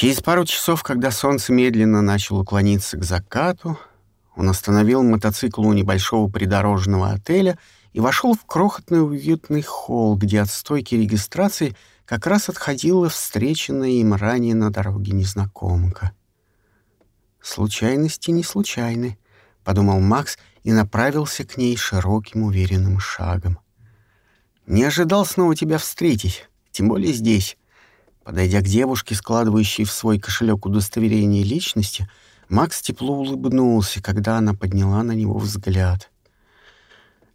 Через пару часов, когда солнце медленно начало клониться к закату, он остановил мотоцикл у небольшого придорожного отеля и вошел в крохотный уютный холл, где от стойки регистрации как раз отходила встреченная им ранее на дороге незнакомка. «Случайности не случайны», — подумал Макс и направился к ней широким уверенным шагом. «Не ожидал снова тебя встретить, тем более здесь». Подойдя к девушке, складывающей в свой кошелек удостоверение личности, Макс тепло улыбнулся, когда она подняла на него взгляд.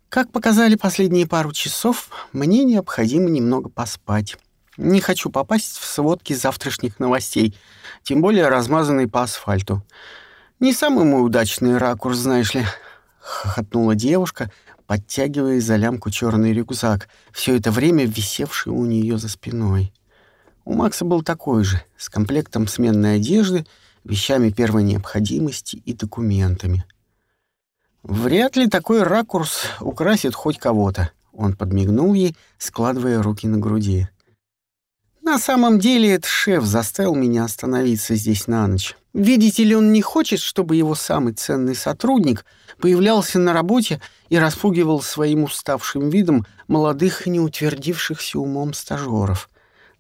«Как показали последние пару часов, мне необходимо немного поспать. Не хочу попасть в сводки завтрашних новостей, тем более размазанные по асфальту. Не самый мой удачный ракурс, знаешь ли», — хохотнула девушка, подтягивая за лямку черный рюкзак, все это время висевший у нее за спиной. У Макса был такой же, с комплектом сменной одежды, вещами первой необходимости и документами. Вряд ли такой ракурс украсит хоть кого-то. Он подмигнул ей, складывая руки на груди. На самом деле, этот шеф заставил меня остановиться здесь на ночь. Видите ли, он не хочет, чтобы его самый ценный сотрудник появлялся на работе и распугивал своим уставшим видом молодых и неутвердившихся умом стажеров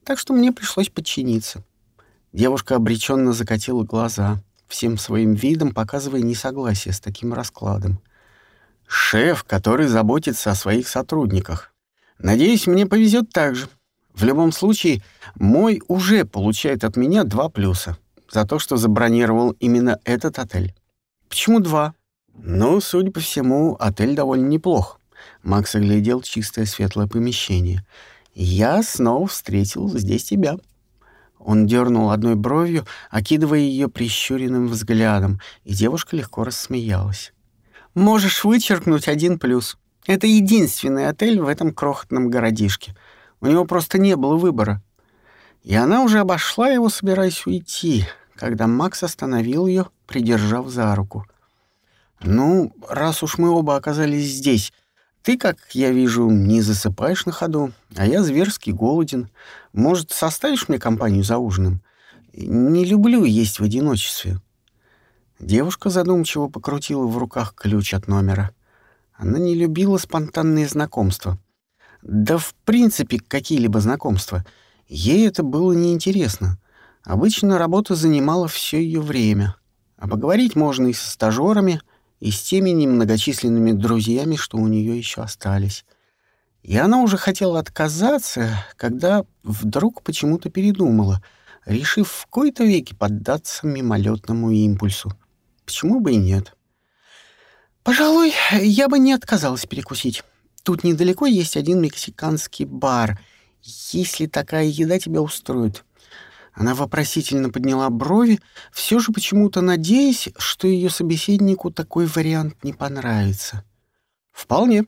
так что мне пришлось подчиниться. Девушка обреченно закатила глаза, всем своим видом показывая несогласие с таким раскладом. «Шеф, который заботится о своих сотрудниках. Надеюсь, мне повезет так же. В любом случае, мой уже получает от меня два плюса за то, что забронировал именно этот отель. Почему два? Ну, судя по всему, отель довольно неплох. Макс оглядел чистое светлое помещение — я снова встретил здесь тебя». Он дернул одной бровью, окидывая ее прищуренным взглядом, и девушка легко рассмеялась. «Можешь вычеркнуть один плюс. Это единственный отель в этом крохотном городишке. У него просто не было выбора». И она уже обошла его, собираясь уйти, когда Макс остановил ее, придержав за руку. «Ну, раз уж мы оба оказались здесь, ты, как я вижу, не засыпаешь на ходу, а я зверски голоден. Может, составишь мне компанию за ужином? Не люблю есть в одиночестве». Девушка задумчиво покрутила в руках ключ от номера. Она не любила спонтанные знакомства. Да, в принципе, какие-либо знакомства. Ей это было неинтересно. Обычно работа занимала все ее время. А поговорить можно и со стажерами — и с теми немногочисленными друзьями, что у нее еще остались. И она уже хотела отказаться, когда вдруг почему-то передумала, решив в кои-то веки поддаться мимолетному импульсу. Почему бы и нет? Пожалуй, я бы не отказалась перекусить. Тут недалеко есть один мексиканский бар, если такая еда тебя устроит. Она вопросительно подняла брови, все же почему-то надеясь, что ее собеседнику такой вариант не понравится. «Вполне».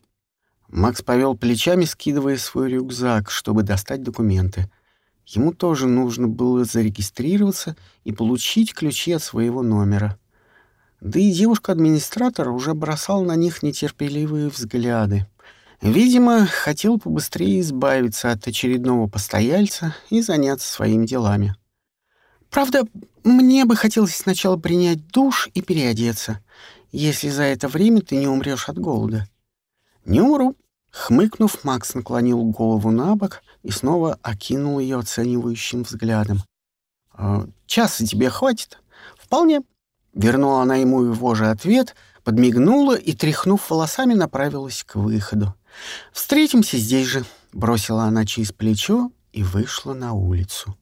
Макс повел плечами, скидывая свой рюкзак, чтобы достать документы. Ему тоже нужно было зарегистрироваться и получить ключи от своего номера. Да и девушка-администратор уже бросала на них нетерпеливые взгляды. Видимо, хотел побыстрее избавиться от очередного постояльца и заняться своими делами. Правда, мне бы хотелось сначала принять душ и переодеться, если за это время ты не умрешь от голода. Не умру. Хмыкнув, Макс наклонил голову на бок и снова окинул ее оценивающим взглядом. «Э, «Часа тебе хватит?» «Вполне». Вернула она ему его же ответ, подмигнула и, тряхнув волосами, направилась к выходу. «Встретимся здесь же», — бросила она через плечо и вышла на улицу.